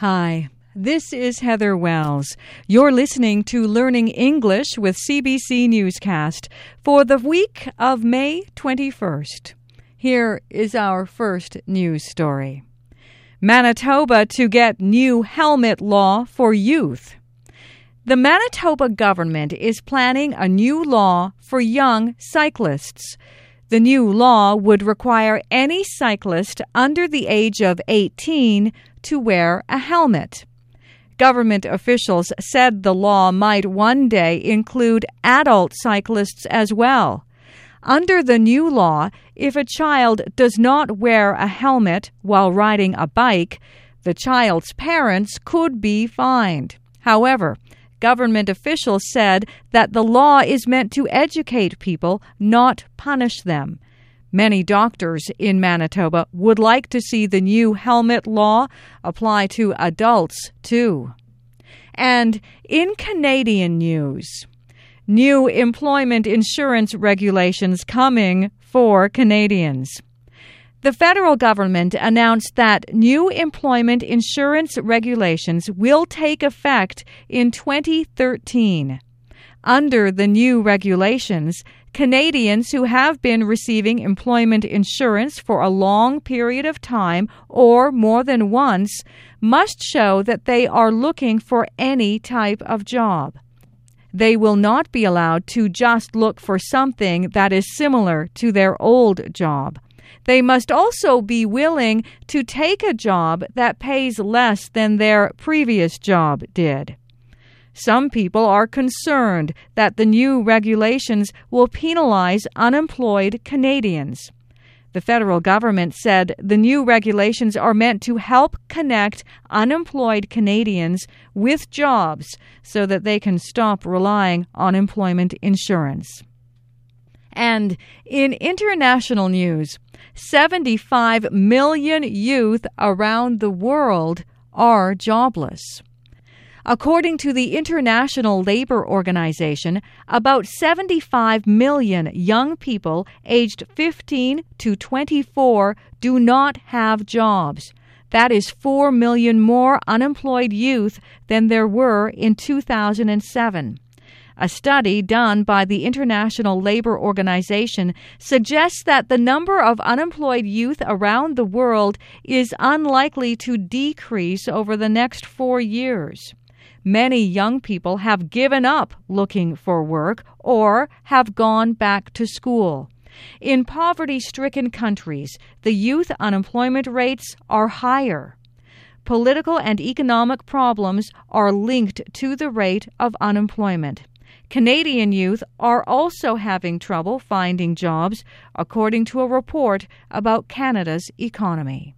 Hi, this is Heather Wells. You're listening to Learning English with CBC Newscast for the week of May 21st. Here is our first news story Manitoba to get new helmet law for youth. The Manitoba government is planning a new law for young cyclists. The new law would require any cyclist under the age of 18 to wear a helmet. Government officials said the law might one day include adult cyclists as well. Under the new law, if a child does not wear a helmet while riding a bike, the child's parents could be fined. However, Government officials said that the law is meant to educate people, not punish them. Many doctors in Manitoba would like to see the new helmet law apply to adults too. And in Canadian news, new employment insurance regulations coming for Canadians. The federal government announced that new employment insurance regulations will take effect in 2013. Under the new regulations, Canadians who have been receiving employment insurance for a long period of time or more than once must show that they are looking for any type of job. They will not be allowed to just look for something that is similar to their old job. They must also be willing to take a job that pays less than their previous job did. Some people are concerned that the new regulations will penalize unemployed Canadians. The federal government said the new regulations are meant to help connect unemployed Canadians with jobs so that they can stop relying on employment insurance. And in international news, 75 million youth around the world are jobless. According to the International Labor Organization, about 75 million young people aged 15 to 24 do not have jobs. That is 4 million more unemployed youth than there were in 2007. A study done by the International Labor Organization suggests that the number of unemployed youth around the world is unlikely to decrease over the next four years. Many young people have given up looking for work or have gone back to school. In poverty stricken countries, the youth unemployment rates are higher. Political and economic problems are linked to the rate of unemployment. Canadian youth are also having trouble finding jobs, according to a report about Canada's economy.